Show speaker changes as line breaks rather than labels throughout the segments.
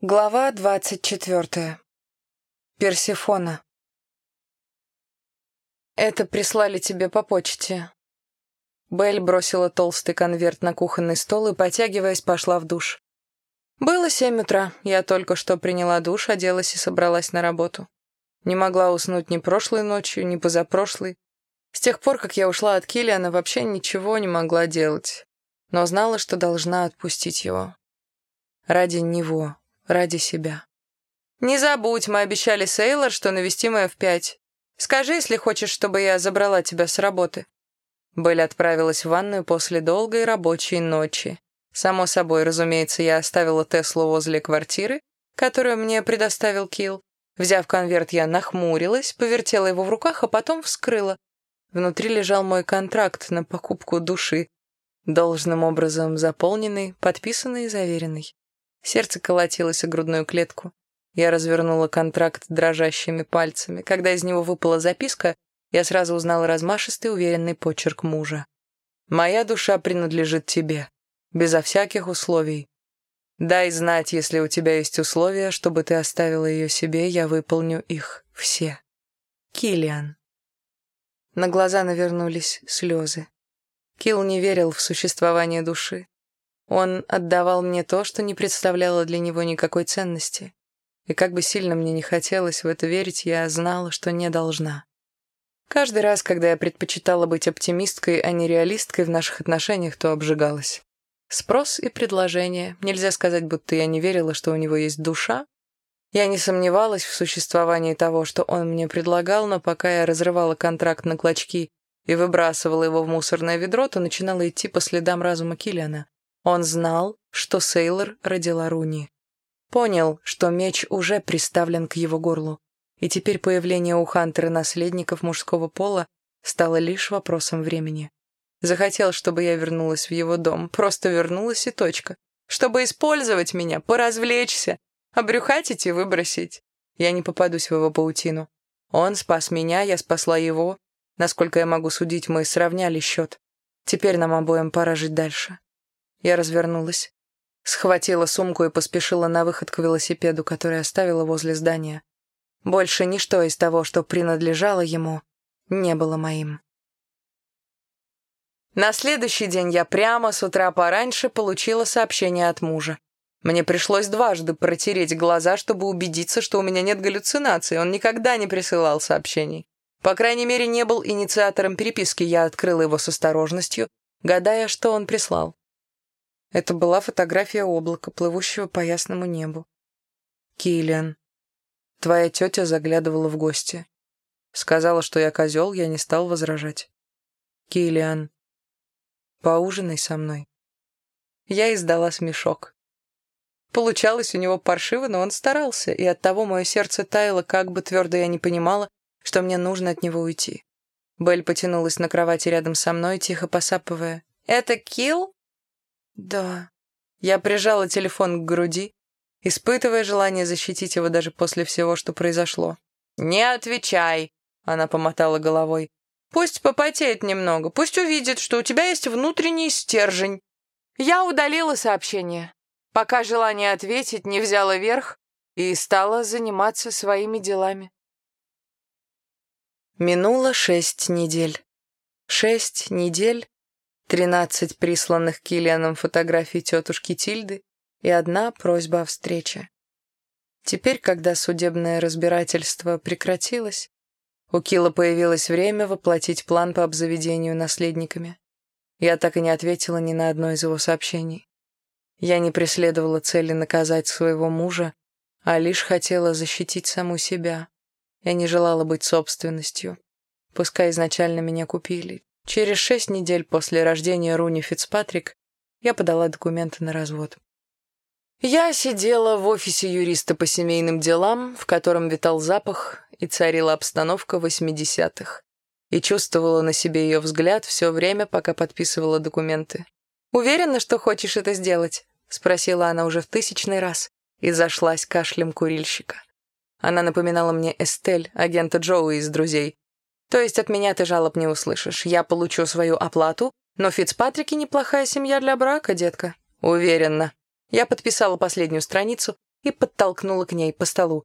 Глава двадцать четвертая. Персифона. «Это прислали тебе по почте». Белль бросила толстый конверт на кухонный стол и, потягиваясь, пошла в душ. Было семь утра. Я только что приняла душ, оделась и собралась на работу. Не могла уснуть ни прошлой ночью, ни позапрошлой. С тех пор, как я ушла от Киллиана, вообще ничего не могла делать. Но знала, что должна отпустить его. Ради него, ради себя. «Не забудь, мы обещали Сейлор, что навестим ее в пять. Скажи, если хочешь, чтобы я забрала тебя с работы». Белль отправилась в ванную после долгой рабочей ночи. Само собой, разумеется, я оставила Теслу возле квартиры, которую мне предоставил Килл. Взяв конверт, я нахмурилась, повертела его в руках, а потом вскрыла. Внутри лежал мой контракт на покупку души, должным образом заполненный, подписанный и заверенный. Сердце колотилось о грудную клетку. Я развернула контракт дрожащими пальцами. Когда из него выпала записка, я сразу узнала размашистый, уверенный почерк мужа. «Моя душа принадлежит тебе, безо всяких условий. Дай знать, если у тебя есть условия, чтобы ты оставила ее себе, я выполню их все. Килиан. На глаза навернулись слезы. Килл не верил в существование души. Он отдавал мне то, что не представляло для него никакой ценности. И как бы сильно мне не хотелось в это верить, я знала, что не должна. Каждый раз, когда я предпочитала быть оптимисткой, а не реалисткой в наших отношениях, то обжигалась. Спрос и предложение. Нельзя сказать, будто я не верила, что у него есть душа. Я не сомневалась в существовании того, что он мне предлагал, но пока я разрывала контракт на клочки и выбрасывала его в мусорное ведро, то начинала идти по следам разума Киллиана. Он знал, что Сейлор родила Руни. Понял, что меч уже приставлен к его горлу, и теперь появление у Хантера наследников мужского пола стало лишь вопросом времени. Захотел, чтобы я вернулась в его дом, просто вернулась и точка. Чтобы использовать меня, поразвлечься, обрюхатить и выбросить. Я не попадусь в его паутину. Он спас меня, я спасла его. Насколько я могу судить, мы сравняли счет. Теперь нам обоим пора жить дальше. Я развернулась, схватила сумку и поспешила на выход к велосипеду, который оставила возле здания. Больше ничто из того, что принадлежало ему, не было моим. На следующий день я прямо с утра пораньше получила сообщение от мужа. Мне пришлось дважды протереть глаза, чтобы убедиться, что у меня нет галлюцинаций. Он никогда не присылал сообщений. По крайней мере, не был инициатором переписки. Я открыла его с осторожностью, гадая, что он прислал. Это была фотография облака, плывущего по ясному небу. Киллиан, твоя тетя заглядывала в гости. Сказала, что я козел, я не стал возражать. Киллиан, поужинай со мной. Я издала смешок. Получалось у него паршиво, но он старался, и оттого мое сердце таяло, как бы твердо я не понимала, что мне нужно от него уйти. Белль потянулась на кровати рядом со мной, тихо посапывая. «Это Килл?» «Да». Я прижала телефон к груди, испытывая желание защитить его даже после всего, что произошло. «Не отвечай!» — она помотала головой. «Пусть попотеет немного, пусть увидит, что у тебя есть внутренний стержень». Я удалила сообщение, пока желание ответить не взяло верх и стала заниматься своими делами. Минуло шесть недель. Шесть недель, Тринадцать присланных Киллианом фотографий тетушки Тильды и одна просьба о встрече. Теперь, когда судебное разбирательство прекратилось, у Килла появилось время воплотить план по обзаведению наследниками. Я так и не ответила ни на одно из его сообщений. Я не преследовала цели наказать своего мужа, а лишь хотела защитить саму себя. Я не желала быть собственностью. Пускай изначально меня купили, Через шесть недель после рождения Руни Фицпатрик я подала документы на развод. Я сидела в офисе юриста по семейным делам, в котором витал запах и царила обстановка восьмидесятых, и чувствовала на себе ее взгляд все время, пока подписывала документы. «Уверена, что хочешь это сделать?» — спросила она уже в тысячный раз и зашлась кашлем курильщика. Она напоминала мне Эстель, агента Джоуи из «Друзей», то есть от меня ты жалоб не услышишь. Я получу свою оплату, но Фицпатрики неплохая семья для брака, детка. Уверена. Я подписала последнюю страницу, и подтолкнула к ней по столу.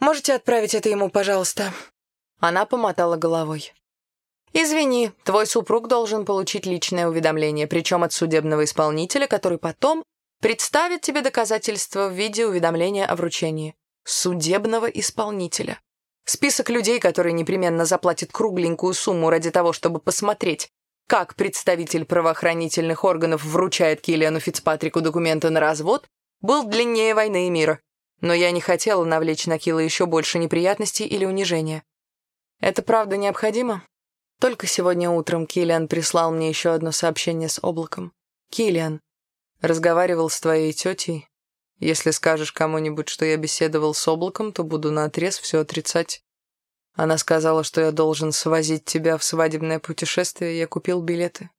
«Можете отправить это ему, пожалуйста?» Она помотала головой. «Извини, твой супруг должен получить личное уведомление, причем от судебного исполнителя, который потом представит тебе доказательства в виде уведомления о вручении. Судебного исполнителя. Список людей, которые непременно заплатят кругленькую сумму ради того, чтобы посмотреть, как представитель правоохранительных органов вручает Киллиану Фицпатрику документы на развод, был длиннее войны и мира. Но я не хотела навлечь на Килла еще больше неприятностей или унижения. Это правда необходимо? Только сегодня утром Киллиан прислал мне еще одно сообщение с облаком. Киллиан, разговаривал с твоей тетей. Если скажешь кому-нибудь, что я беседовал с облаком, то буду наотрез все отрицать. Она сказала, что я должен свозить тебя в свадебное путешествие, я купил билеты.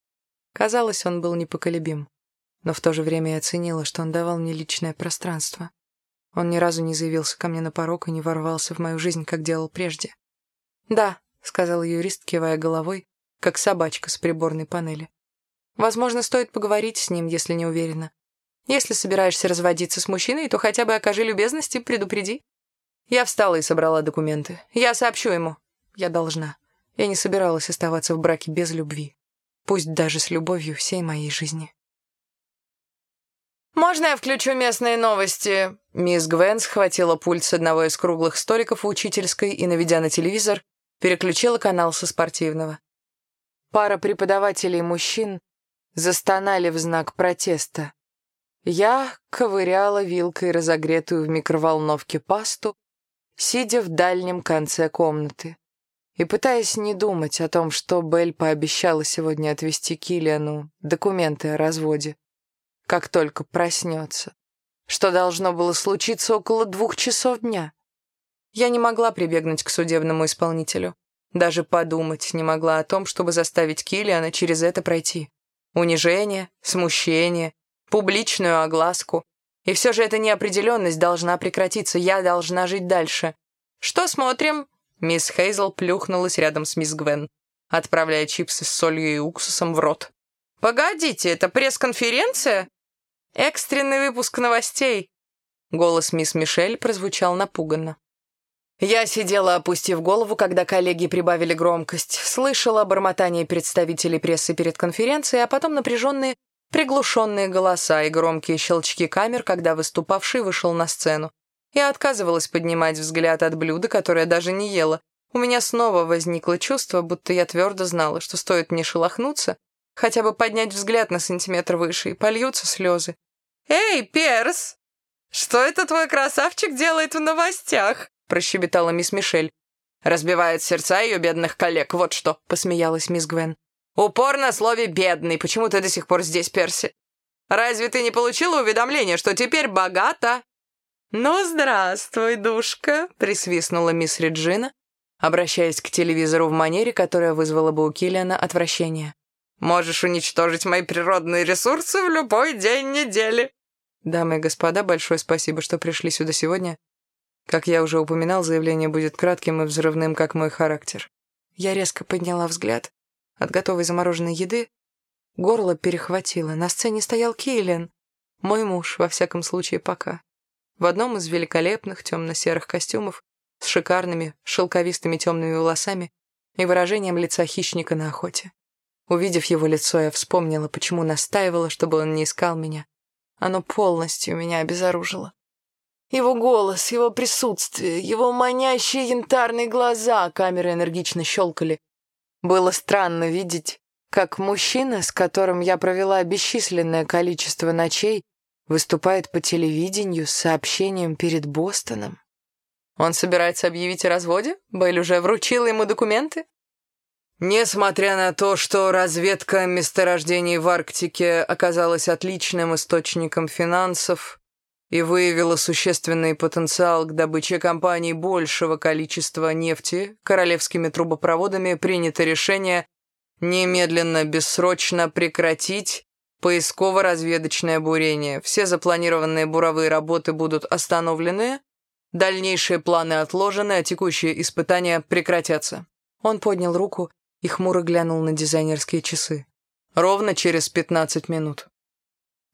Казалось, он был непоколебим. Но в то же время я оценила, что он давал мне личное пространство. Он ни разу не заявился ко мне на порог и не ворвался в мою жизнь, как делал прежде. «Да», — сказал юрист, кивая головой, как собачка с приборной панели. «Возможно, стоит поговорить с ним, если не уверена. Если собираешься разводиться с мужчиной, то хотя бы окажи любезность и предупреди. Я встала и собрала документы. Я сообщу ему. Я должна. Я не собиралась оставаться в браке без любви. Пусть даже с любовью всей моей жизни. «Можно я включу местные новости?» Мисс Гвен схватила пульт с одного из круглых столиков в учительской и, наведя на телевизор, переключила канал со спортивного. Пара преподавателей мужчин застонали в знак протеста. Я ковыряла вилкой разогретую в микроволновке пасту сидя в дальнем конце комнаты и пытаясь не думать о том, что Белль пообещала сегодня отвезти Киллиану документы о разводе, как только проснется, что должно было случиться около двух часов дня. Я не могла прибегнуть к судебному исполнителю. Даже подумать не могла о том, чтобы заставить Киллиана через это пройти. Унижение, смущение, публичную огласку, и все же эта неопределенность должна прекратиться. Я должна жить дальше. Что смотрим? Мисс Хейзел плюхнулась рядом с мисс Гвен, отправляя чипсы с солью и уксусом в рот. «Погодите, это пресс-конференция?» «Экстренный выпуск новостей!» Голос мисс Мишель прозвучал напуганно. Я сидела, опустив голову, когда коллеги прибавили громкость, слышала бормотание представителей прессы перед конференцией, а потом напряженные приглушенные голоса и громкие щелчки камер, когда выступавший вышел на сцену. Я отказывалась поднимать взгляд от блюда, которое даже не ела. У меня снова возникло чувство, будто я твердо знала, что стоит мне шелохнуться, хотя бы поднять взгляд на сантиметр выше, и польются слезы. «Эй, Перс! Что это твой красавчик делает в новостях?» прощебетала мисс Мишель. «Разбивает сердца ее бедных коллег, вот что», — посмеялась мисс Гвен. «Упор на слове «бедный». Почему ты до сих пор здесь, Перси? Разве ты не получила уведомление, что теперь богата?» «Ну, здравствуй, душка», — присвистнула мисс Реджина, обращаясь к телевизору в манере, которая вызвала бы у Киллиана отвращение. «Можешь уничтожить мои природные ресурсы в любой день недели». Дамы и господа, большое спасибо, что пришли сюда сегодня. Как я уже упоминал, заявление будет кратким и взрывным, как мой характер. Я резко подняла взгляд от готовой замороженной еды горло перехватило. На сцене стоял Кейлен, мой муж, во всяком случае, пока. В одном из великолепных темно-серых костюмов с шикарными шелковистыми темными волосами и выражением лица хищника на охоте. Увидев его лицо, я вспомнила, почему настаивала, чтобы он не искал меня. Оно полностью меня обезоружило. Его голос, его присутствие, его манящие янтарные глаза камеры энергично щелкали, было странно видеть, как мужчина, с которым я провела бесчисленное количество ночей, выступает по телевидению с сообщением перед Бостоном. Он собирается объявить о разводе? Бейль уже вручила ему документы? Несмотря на то, что разведка месторождений в Арктике оказалась отличным источником финансов, и выявила существенный потенциал к добыче компаний большего количества нефти, королевскими трубопроводами принято решение немедленно, бессрочно прекратить поисково-разведочное бурение. Все запланированные буровые работы будут остановлены, дальнейшие планы отложены, а текущие испытания прекратятся. Он поднял руку и хмуро глянул на дизайнерские часы. Ровно через 15 минут.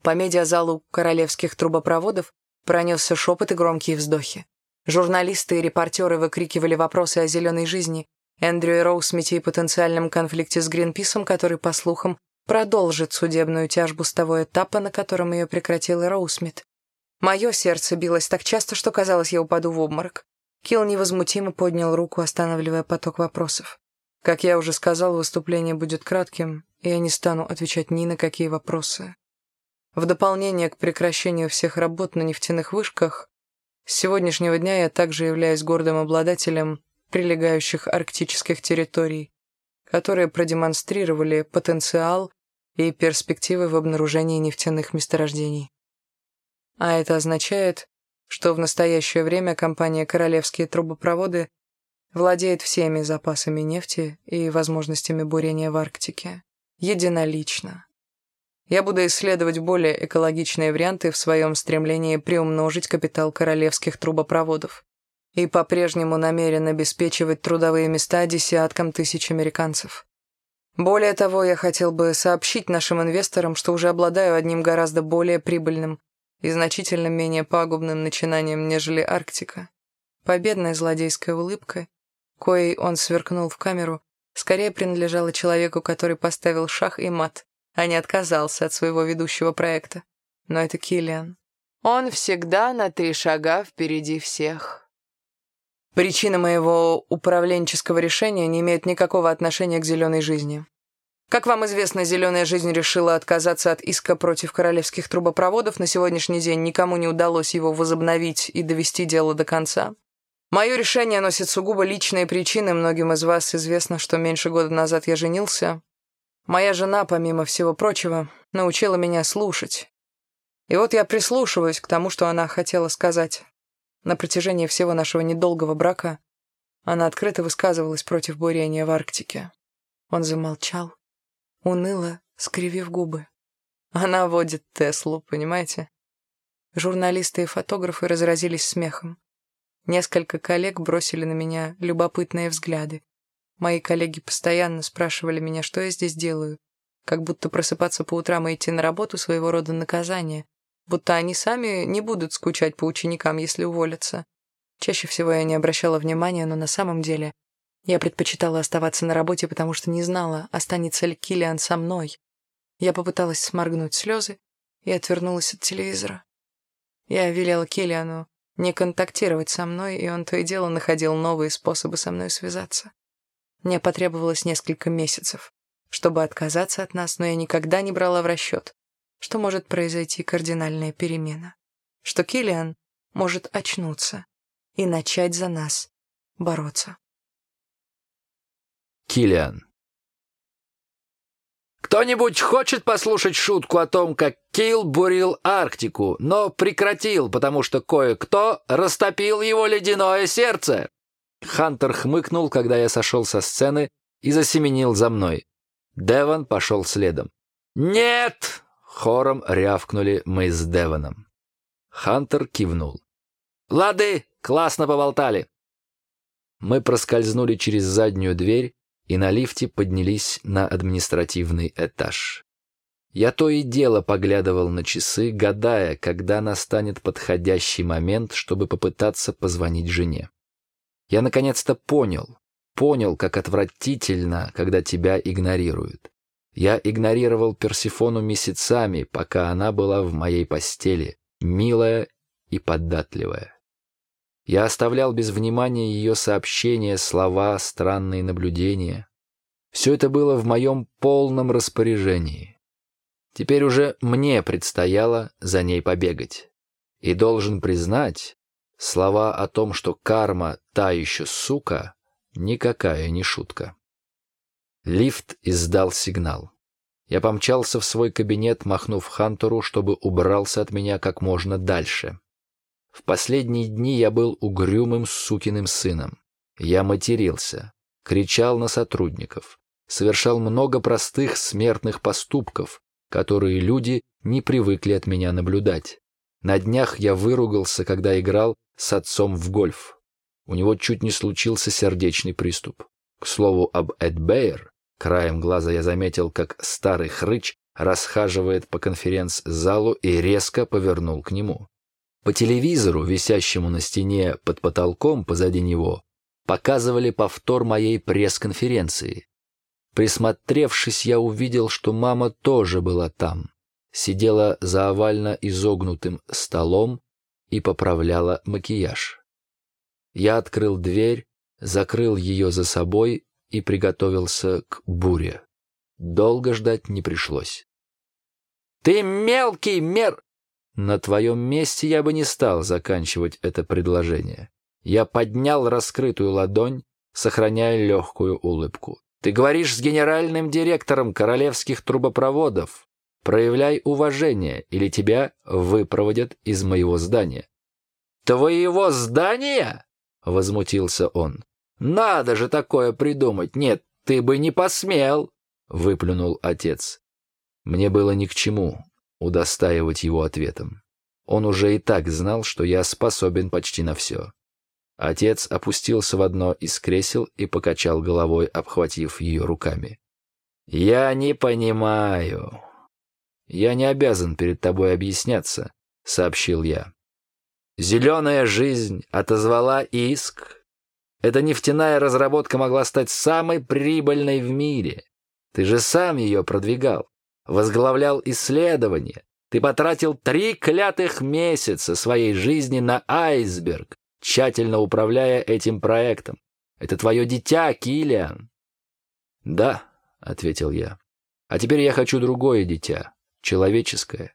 По медиазалу королевских трубопроводов Пронесся шепот и громкие вздохи. Журналисты и репортеры выкрикивали вопросы о зеленой жизни, Эндрю и Роусмити и потенциальном конфликте с Гринписом, который, по слухам, продолжит судебную тяжбу с того этапа, на котором ее прекратил и Роусмит. Мое сердце билось так часто, что казалось, я упаду в обморок. Килл невозмутимо поднял руку, останавливая поток вопросов. Как я уже сказал, выступление будет кратким, и я не стану отвечать ни на какие вопросы. В дополнение к прекращению всех работ на нефтяных вышках, с сегодняшнего дня я также являюсь гордым обладателем прилегающих арктических территорий, которые продемонстрировали потенциал и перспективы в обнаружении нефтяных месторождений. А это означает, что в настоящее время компания «Королевские трубопроводы» владеет всеми запасами нефти и возможностями бурения в Арктике. Единолично. Я буду исследовать более экологичные варианты в своем стремлении приумножить капитал королевских трубопроводов и по-прежнему намерен обеспечивать трудовые места десяткам тысяч американцев. Более того, я хотел бы сообщить нашим инвесторам, что уже обладаю одним гораздо более прибыльным и значительно менее пагубным начинанием, нежели Арктика. Победная злодейская улыбка, коей он сверкнул в камеру, скорее принадлежала человеку, который поставил шах и мат, а не отказался от своего ведущего проекта. Но это Киллиан. Он всегда на три шага впереди всех. Причина моего управленческого решения не имеет никакого отношения к зеленой жизни. Как вам известно, зеленая жизнь решила отказаться от иска против королевских трубопроводов. На сегодняшний день никому не удалось его возобновить и довести дело до конца. Мое решение носит сугубо личные причины. Многим из вас известно, что меньше года назад я женился. Моя жена, помимо всего прочего, научила меня слушать. И вот я прислушиваюсь к тому, что она хотела сказать. На протяжении всего нашего недолгого брака она открыто высказывалась против бурения в Арктике. Он замолчал, уныло скривив губы. Она водит Теслу, понимаете? Журналисты и фотографы разразились смехом. Несколько коллег бросили на меня любопытные взгляды. Мои коллеги постоянно спрашивали меня, что я здесь делаю. Как будто просыпаться по утрам и идти на работу своего рода наказание будто они сами не будут скучать по ученикам, если уволятся. Чаще всего я не обращала внимания, но на самом деле я предпочитала оставаться на работе, потому что не знала, останется ли Киллиан со мной. Я попыталась сморгнуть слезы и отвернулась от телевизора. Я велела Киллиану не контактировать со мной, и он то и дело находил новые способы со мной связаться. Мне потребовалось несколько месяцев, чтобы отказаться от нас, но я никогда не брала в расчет, что может произойти кардинальная перемена, что Киллиан может очнуться и начать за нас бороться.
Киллиан кто-нибудь хочет послушать шутку о том, как Килл бурил Арктику, но прекратил, потому что кое-кто растопил его ледяное сердце? Хантер хмыкнул, когда я сошел со сцены и засеменил за мной. Деван пошел следом. «Нет!» Хором рявкнули мы с Девоном. Хантер кивнул. «Лады, классно поболтали!» Мы проскользнули через заднюю дверь и на лифте поднялись на административный этаж. Я то и дело поглядывал на часы, гадая, когда настанет подходящий момент, чтобы попытаться позвонить жене. Я наконец-то понял, понял, как отвратительно, когда тебя игнорируют. Я игнорировал Персифону месяцами, пока она была в моей постели, милая и податливая. Я оставлял без внимания ее сообщения, слова, странные наблюдения. Все это было в моем полном распоряжении. Теперь уже мне предстояло за ней побегать. И должен признать, слова о том, что карма та еще сука, никакая не шутка. Лифт издал сигнал. Я помчался в свой кабинет, махнув Хантеру, чтобы убрался от меня как можно дальше. В последние дни я был угрюмым сукиным сыном. Я матерился, кричал на сотрудников, совершал много простых смертных поступков, которые люди не привыкли от меня наблюдать. На днях я выругался, когда играл с отцом в гольф. У него чуть не случился сердечный приступ. К слову об Эд Бейер, краем глаза я заметил, как старый хрыч расхаживает по конференц-залу и резко повернул к нему. По телевизору, висящему на стене под потолком позади него, показывали повтор моей пресс-конференции. Присмотревшись, я увидел, что мама тоже была там. Сидела за овально изогнутым столом и поправляла макияж. Я открыл дверь, закрыл ее за собой и приготовился к буре. Долго ждать не пришлось. «Ты мелкий мер...» На твоем месте я бы не стал заканчивать это предложение. Я поднял раскрытую ладонь, сохраняя легкую улыбку. Ты говоришь с генеральным директором королевских трубопроводов. Проявляй уважение, или тебя выпроводят из моего здания. «Твоего здания?» — возмутился он. «Надо же такое придумать! Нет, ты бы не посмел!» — выплюнул отец. Мне было ни к чему удостаивать его ответом. Он уже и так знал, что я способен почти на все. Отец опустился в одно из кресел и покачал головой, обхватив ее руками. «Я не понимаю. Я не обязан перед тобой объясняться», — сообщил я. «Зеленая жизнь отозвала иск. Эта нефтяная разработка могла стать самой прибыльной в мире. Ты же сам ее продвигал, возглавлял исследования. Ты потратил три клятых месяца своей жизни на айсберг, тщательно управляя этим проектом. Это твое дитя, Килиан. Да, ответил я. А теперь я хочу другое дитя, человеческое.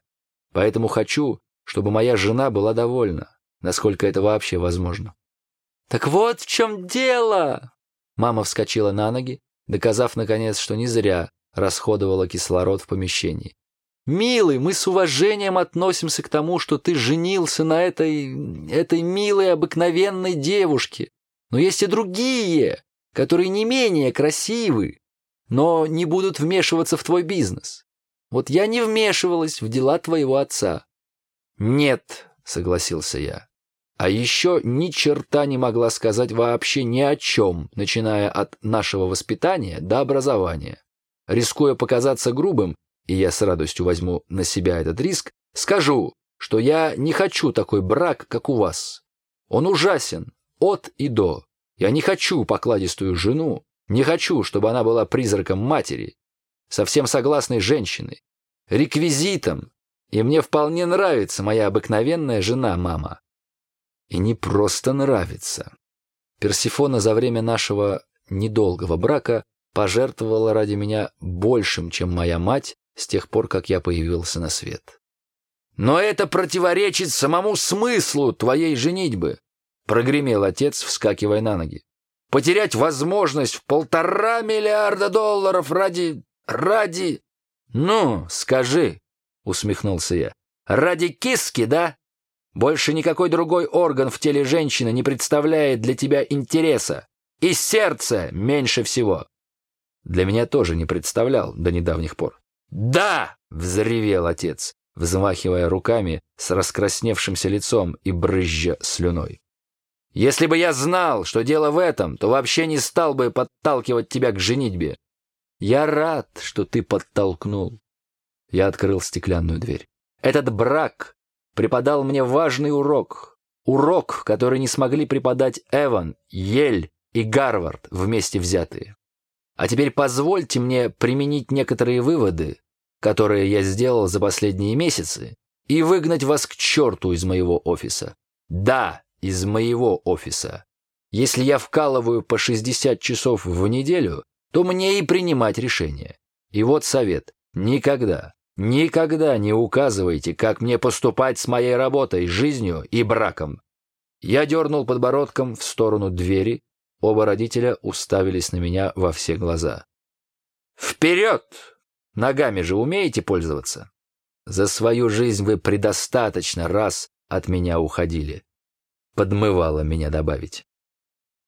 Поэтому хочу, чтобы моя жена была довольна, насколько это вообще возможно. Так вот в чем дело! Мама вскочила на ноги, доказав, наконец, что не зря расходовала кислород в помещении. «Милый, мы с уважением относимся к тому, что ты женился на этой... этой милой обыкновенной девушке. Но есть и другие, которые не менее красивы, но не будут вмешиваться в твой бизнес. Вот я не вмешивалась в дела твоего отца». «Нет», — согласился я. А еще ни черта не могла сказать вообще ни о чем, начиная от нашего воспитания до образования. Рискуя показаться грубым, и я с радостью возьму на себя этот риск, скажу, что я не хочу такой брак, как у вас. Он ужасен, от и до. Я не хочу покладистую жену, не хочу, чтобы она была призраком матери, совсем согласной женщиной, реквизитом, и мне вполне нравится моя обыкновенная жена-мама. И не просто нравится. Персифона за время нашего недолгого брака пожертвовала ради меня большим, чем моя мать, с тех пор, как я появился на свет. «Но это противоречит самому смыслу твоей женитьбы», — прогремел отец, вскакивая на ноги. «Потерять возможность в полтора миллиарда долларов ради... ради...» «Ну, скажи», — усмехнулся я, — «ради киски, да? Больше никакой другой орган в теле женщины не представляет для тебя интереса. И сердце меньше всего». Для меня тоже не представлял до недавних пор. «Да!» — взревел отец, взмахивая руками с раскрасневшимся лицом и брызжа слюной. «Если бы я знал, что дело в этом, то вообще не стал бы подталкивать тебя к женитьбе. Я рад, что ты подтолкнул». Я открыл стеклянную дверь. «Этот брак преподал мне важный урок. Урок, который не смогли преподать Эван, Ель и Гарвард вместе взятые. А теперь позвольте мне применить некоторые выводы, которые я сделал за последние месяцы, и выгнать вас к черту из моего офиса. Да, из моего офиса. Если я вкалываю по 60 часов в неделю, то мне и принимать решения. И вот совет. Никогда, никогда не указывайте, как мне поступать с моей работой, жизнью и браком. Я дернул подбородком в сторону двери, Оба родителя уставились на меня во все глаза. «Вперед! Ногами же умеете пользоваться? За свою жизнь вы предостаточно раз от меня уходили». Подмывало меня добавить.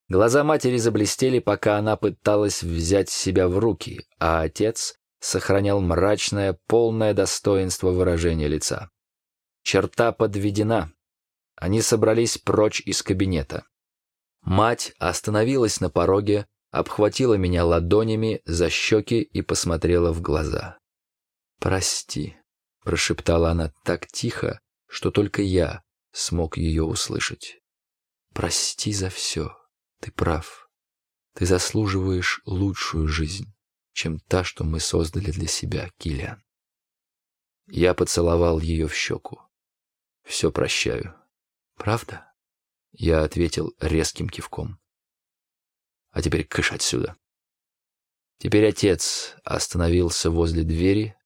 Глаза матери заблестели, пока она пыталась взять себя в руки, а отец сохранял мрачное, полное достоинство выражения лица. Черта подведена. Они собрались прочь из кабинета. Мать остановилась на пороге, обхватила меня ладонями за щеки и посмотрела в глаза. «Прости», — прошептала она так тихо, что только я смог ее услышать. «Прости за все. Ты прав. Ты заслуживаешь лучшую жизнь, чем та, что мы создали для себя, Киллиан». Я поцеловал ее в щеку. «Все прощаю. Правда?» Я ответил резким кивком. «А теперь кыш отсюда». Теперь отец остановился возле двери,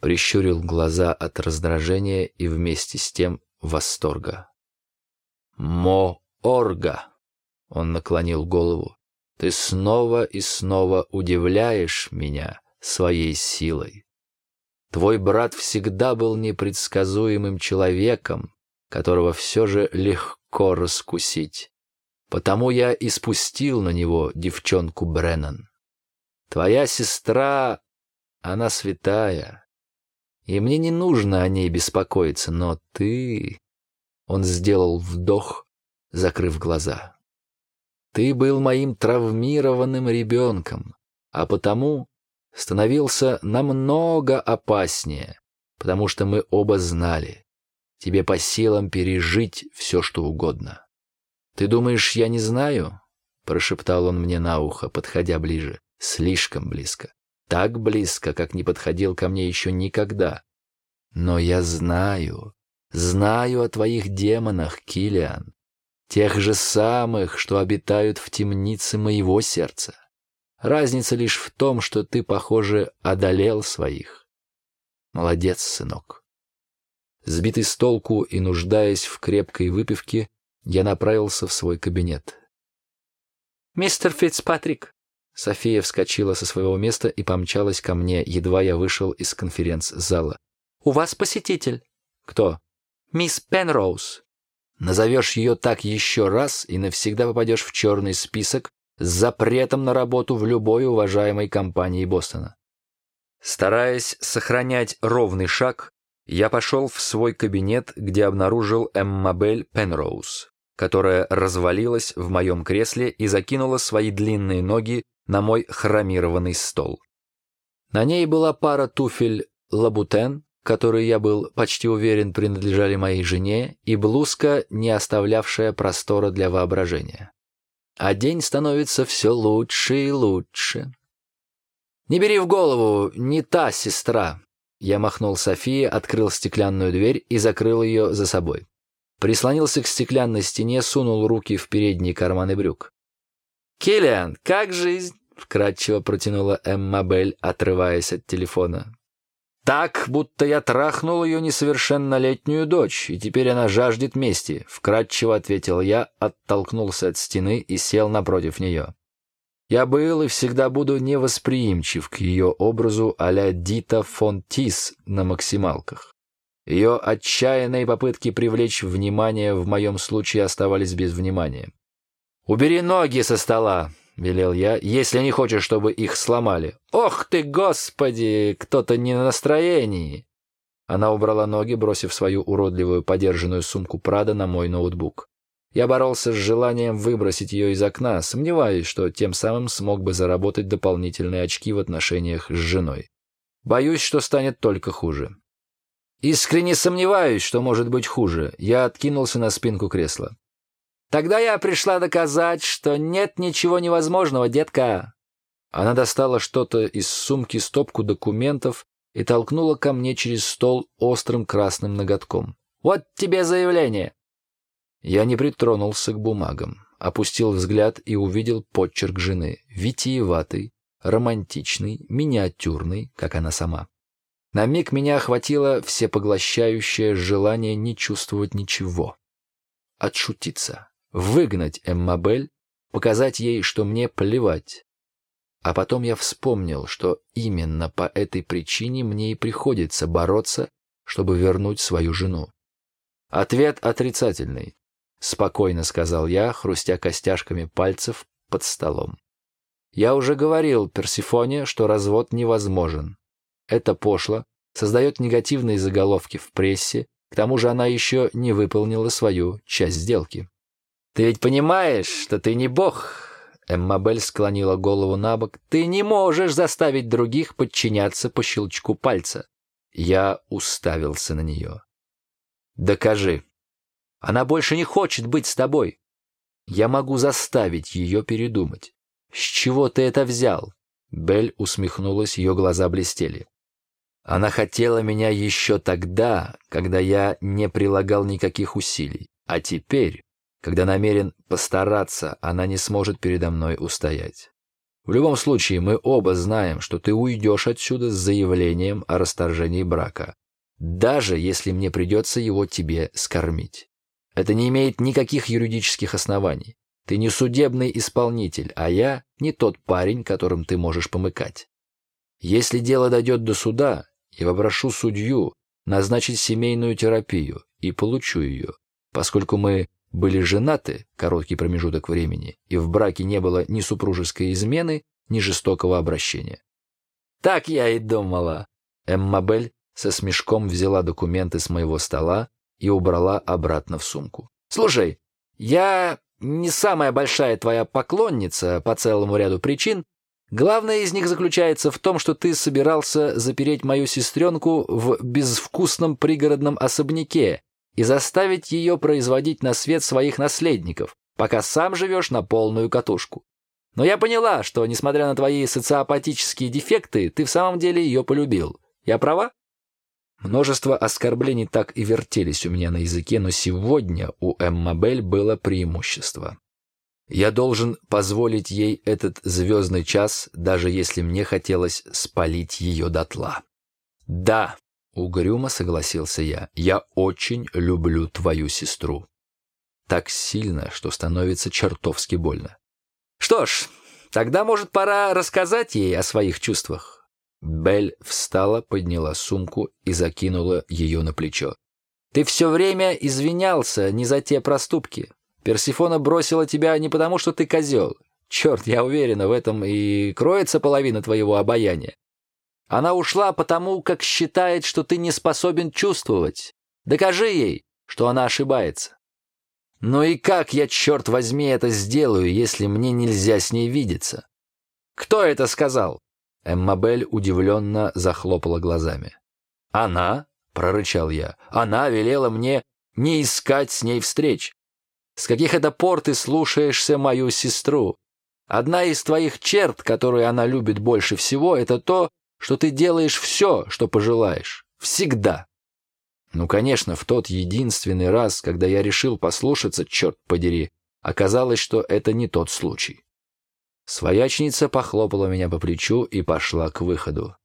прищурил глаза от раздражения и вместе с тем восторга. «Мо-орга!» — он наклонил голову. «Ты снова и снова удивляешь меня своей силой. Твой брат всегда был непредсказуемым человеком, которого все же легко раскусить. Потому я и спустил на него девчонку Бреннан. Твоя сестра, она святая, и мне не нужно о ней беспокоиться, но ты...» Он сделал вдох, закрыв глаза. «Ты был моим травмированным ребенком, а потому становился намного опаснее, потому что мы оба знали, тебе по силам пережить все, что угодно. Ты думаешь, я не знаю?» — прошептал он мне на ухо, подходя ближе, слишком близко. Так близко, как не подходил ко мне еще никогда. Но я знаю, знаю о твоих демонах, Килиан, тех же самых, что обитают в темнице моего сердца. Разница лишь в том, что ты, похоже, одолел своих. Молодец, сынок. Сбитый с толку и нуждаясь в крепкой выпивке, я направился в свой кабинет.
«Мистер Фицпатрик!»
София вскочила со своего места и помчалась ко мне, едва я вышел из конференц-зала.
«У вас посетитель».
«Кто?»
«Мисс Пенроуз».
«Назовешь ее так еще раз и навсегда попадешь в черный список с запретом на работу в любой уважаемой компании Бостона». Стараясь сохранять ровный шаг, я пошел в свой кабинет, где обнаружил Эммабель Пенроуз, которая развалилась в моем кресле и закинула свои длинные ноги на мой хромированный стол. На ней была пара туфель лабутен, которые, я был почти уверен, принадлежали моей жене, и блузка, не оставлявшая простора для воображения. А день становится все лучше и лучше. «Не бери в голову, не та сестра!» Я махнул Софии, открыл стеклянную дверь и закрыл ее за собой. Прислонился к стеклянной стене, сунул руки в передние карманы брюк. «Киллиан, как жизнь?» — вкратчиво протянула Эмма Белль, отрываясь от телефона. «Так, будто я трахнул ее несовершеннолетнюю дочь, и теперь она жаждет мести», — вкратчиво ответил я, оттолкнулся от стены и сел напротив нее. Я был и всегда буду невосприимчив к ее образу а-ля Дита фон Тис на максималках. Ее отчаянные попытки привлечь внимание в моем случае оставались без внимания. «Убери ноги со стола!» — велел я, — «если не хочешь, чтобы их сломали». «Ох ты, господи! Кто-то не на настроении!» Она убрала ноги, бросив свою уродливую подержанную сумку Прада на мой ноутбук. Я боролся с желанием выбросить ее из окна, сомневаясь, что тем самым смог бы заработать дополнительные очки в отношениях с женой. Боюсь, что станет только хуже. Искренне сомневаюсь, что может быть хуже. Я откинулся на спинку кресла. Тогда я пришла доказать, что нет ничего невозможного, детка. Она достала что-то из сумки, стопку документов и толкнула ко мне через стол острым красным ноготком. Вот тебе заявление. Я не притронулся к бумагам, опустил взгляд и увидел подчерк жены, витиеватый, романтичный, миниатюрный, как она сама. На миг меня охватило всепоглощающее желание не чувствовать ничего. Отшутиться, выгнать Эммабель, показать ей, что мне плевать. А потом я вспомнил, что именно по этой причине мне и приходится бороться, чтобы вернуть свою жену. Ответ отрицательный, спокойно сказал я, хрустя костяшками пальцев под столом. Я уже говорил Персифоне, что развод невозможен. Это пошло, создает негативные заголовки в прессе, к тому же она еще не выполнила свою часть сделки. «Ты ведь понимаешь, что ты не бог?» Эммабель склонила голову на бок. «Ты не можешь заставить других подчиняться по щелчку пальца». Я уставился на нее. «Докажи». Она больше не хочет быть с тобой. Я могу заставить ее передумать. С чего ты это взял?» Белль усмехнулась, ее глаза блестели. Она хотела меня еще тогда, когда я не прилагал никаких усилий. А теперь, когда намерен постараться, она не сможет передо мной устоять. В любом случае, мы оба знаем, что ты уйдешь отсюда с заявлением о расторжении брака, даже если мне придется его тебе скормить. Это не имеет никаких юридических оснований. Ты не судебный исполнитель, а я не тот парень, которым ты можешь помыкать. Если дело дойдет до суда, я попрошу судью назначить семейную терапию и получу ее, поскольку мы были женаты короткий промежуток времени, и в браке не было ни супружеской измены, ни жестокого обращения. Так я и думала. Эмма Белль со смешком взяла документы с моего стола и убрала обратно в сумку. «Слушай, я не самая большая твоя поклонница по целому ряду причин. Главное из них заключается в том, что ты собирался запереть мою сестренку в безвкусном пригородном особняке и заставить ее производить на свет своих наследников, пока сам живешь на полную катушку. Но я поняла, что, несмотря на твои социопатические дефекты, ты в самом деле ее полюбил. Я права? Множество оскорблений так и вертелись у меня на языке, но сегодня у Эммабель было преимущество. Я должен позволить ей этот звездный час, даже если мне хотелось спалить ее дотла. «Да», — угрюмо согласился я, — «я очень люблю твою сестру». Так сильно, что становится чертовски больно. «Что ж, тогда, может, пора рассказать ей о своих чувствах?» Белль встала, подняла сумку и закинула ее на плечо. «Ты все время извинялся не за те проступки. Персифона бросила тебя не потому, что ты козел. Черт, я уверена, в этом и кроется половина твоего обаяния. Она ушла потому, как считает, что ты не способен чувствовать. Докажи ей, что она ошибается. Ну и как я, черт возьми, это сделаю, если мне нельзя с ней видеться? Кто это сказал? Эммабель удивленно захлопала глазами. «Она?» — прорычал я. «Она велела мне не искать с ней встреч. С каких это пор ты слушаешься мою сестру? Одна из твоих черт, которую она любит больше всего, это то, что ты делаешь все, что пожелаешь. Всегда. Ну, конечно, в тот единственный раз, когда я решил послушаться, черт подери, оказалось, что это не тот случай. Своячница похлопала меня по плечу и пошла к выходу.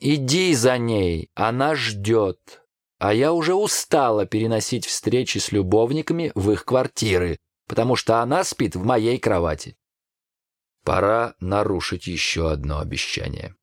«Иди за ней, она ждет. А я уже устала переносить встречи с любовниками в их квартиры, потому что она спит в моей кровати». Пора нарушить еще одно обещание.